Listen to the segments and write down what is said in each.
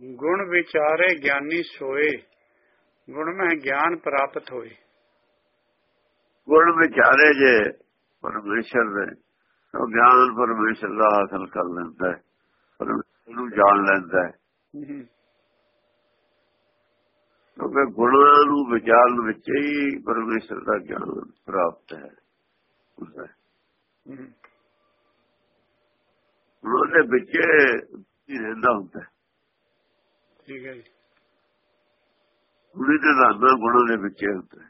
ਗੁਣ ਵਿਚਾਰੇ ਗਿਆਨੀ ਸੋਏ ਗੁਣ ਮਹਿ ਗਿਆਨ ਪ੍ਰਾਪਤ ਹੋਏ। ਗੁਣ ਵਿਚਾਰੇ ਜੇ ਪਰਮੇਸ਼ਰ ਦੇ ਉਹ ਗਿਆਨ ਪਰਮੇਸ਼ਰ ਦਾ ਹਾਸਲ ਕਰ ਲੈਂਦਾ ਹੈ ਪਰਮੇਸ਼ਰ ਨੂੰ ਜਾਣ ਲੈਂਦਾ ਹੈ। ਕਿਉਂਕਿ ਗੁਣਾਂ ਨੂੰ ਵਿਚਾਰਨ ਵਿੱਚ ਹੀ ਪਰਮੇਸ਼ਰ ਦਾ ਗਿਆਨ ਪ੍ਰਾਪਤ ਹੈ। ਉਹਦੇ ਵਿੱਚ ਹੀ ਰਹਿੰਦਾ ਹੁੰਦਾ ਹੈ। ਠੀਕ ਹੈ ਜੀ। ਗੁਣੀ ਦੇ ਨਾਮ ਗੁਣਾਂ ਦੇ ਵਿੱਚ ਹੁੰਦਾ।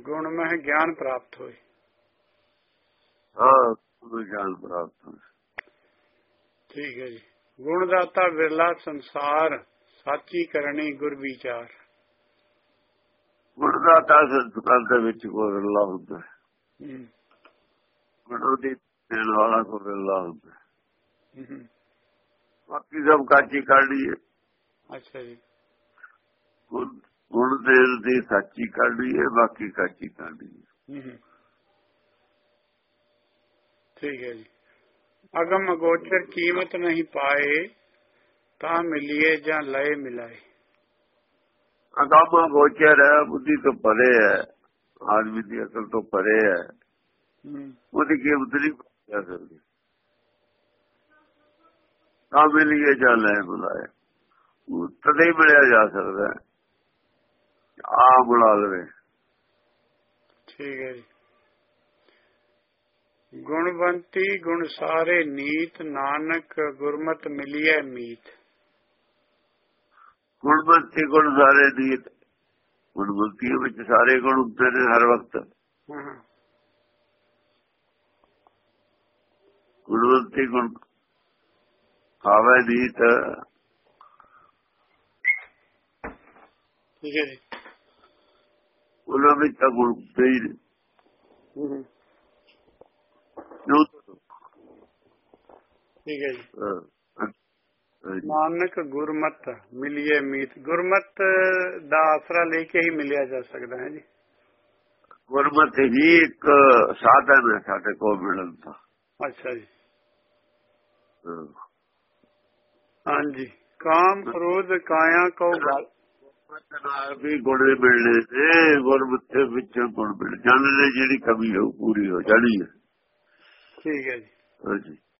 ਗੁਣ ਮਹਿ ਗਿਆਨ ਪ੍ਰਾਪਤ ਹੋਏ। ਹਾਂ ਗਿਆਨ ਪ੍ਰਾਪਤ ਹੁੰਦਾ ਠੀਕ ਹੈ ਜੀ। ਗੁਣ ਦਾਤਾ ਵਿਰਲਾ ਸੰਸਾਰ ਸਾਚੀ ਕਰਨੀ ਗੁਰ ਵਿਚਾਰ। ਗੁਣ ਦਾ ਤਾਂ ਸੰਸਕਾਰ ਦੇ ਵਿੱਚ ਕੋਈ ਅੱਲਾ ਹੁੰਦਾ। ਗੁਣ ਦੀ ਦੇਣ ਵਾਲਾ ਕੋਈ ਅੱਲਾ ਹੁੰਦਾ। ਬਾਕੀ ਸਭ ਕਾਚੀ ਕਾਢੀ ਹੈ ਅੱਛਾ ਜੀ। ਗੁਣ- ਦੇਣ ਦੀ ਸੱਚੀ ਕਾਢੀ ਹੈ ਬਾਕੀ ਕਾਚੀ ਕਾਢੀ ਹੈ ਹਮ, ਠੀਕ ਹੈ ਜੀ। ਅਗਮ ਅਗੋਚਰ ਕੀਮਤ ਨਹੀਂ ਪਾਏ ਤਾਂ ਮਿਲਿਏ ਜਾਂ ਲਏ ਮਿਲਾਏ। ਅਗਾਮਾ ਗੋਚਰ ਹੈ ਬੁੱਧੀ ਤੋਂ ਪਰੇ ਹੈ। ਆਦਮੀ ਦੀ ਅਕਲ ਤੋਂ ਪਰੇ ਹੈ। ਉਹਦੀ ਕੀਮਤ ਨਹੀਂ ਜਾ ਸਕਦੀ। ਤਾਂ ਮਿਲੀਏ ਜਾਂ ਲੈ ਬੁਲਾਏ ਉਹ ਤਦੇ ਹੀ ਮਿਲਿਆ ਜਾ ਸਕਦਾ ਆ ਬੁਲਾ ਲਵੇ। ਠੀਕ ਹੈ ਜੀ। ਗੁਣਵੰਤੀ ਗੁਣ ਸਾਰੇ ਨੀਤ ਨਾਨਕ ਗੁਰਮਤ ਮਿਲਿਐ ਮੀਤ। ਗੁਣਵੰਤੀ ਗੁਣ ਸਾਰੇ ਦੀ ਗੁਣਵੰਤੀ ਵਿੱਚ ਸਾਰੇ ਗੁਣ ਨੇ ਹਰ ਵਕਤ। ਗੁਣਵੰਤੀ ਗੁਣ ਆਵੇ ਨੀਤ ਠੀਕ ਹੈ ਜੀ। ਉਹਨਾਂ ਵਿੱਚ ਤਾਂ ਗੁਣ ਹੁੰਦੇ ਹੀ ਨੇ ਹਮ, ਜੋ। ਠੀਕ ਹੈ ਜੀ। ਨਾਨਕ ਗੁਰਮਤ ਮਿਲਿਏ ਮੀਤ। ਗੁਰਮਤ ਦਾ ਆਸਰਾ ਲੈ ਕੇ ਹੀ ਮਿਲਿਆ ਜਾ ਸਕਦਾ ਹੈ ਜੀ। ਗੁਰਮਤਿ ਹੀ ਇੱਕ ਸਾਧਨ ਹੈ ਸਾਡੇ ਕੋਲ ਮਿਲਣ ਦਾ। ਅੱਛਾ ਜੀ। ਹਾਂ। ਹਾਂਜੀ। ਕਾਮ ਕ੍ਰੋਧ ਕਾਇਆ ਕਉ ਗਲ ਵੀ ਗੁਣ ਮਿਲਣੇ ਨੇ ਗੁਰਮਤਿ ਵਿੱਚ ਗੁਣ ਮਿਲ ਜਾਣ ਦੀ ਜਿਹੜੀ ਕਮੀ ਹੈ ਪੂਰੀ ਹੋ ਜਾਣੀ ਹੈ। ਠੀਕ ਹੈ ਜੀ। ਹਾਂਜੀ।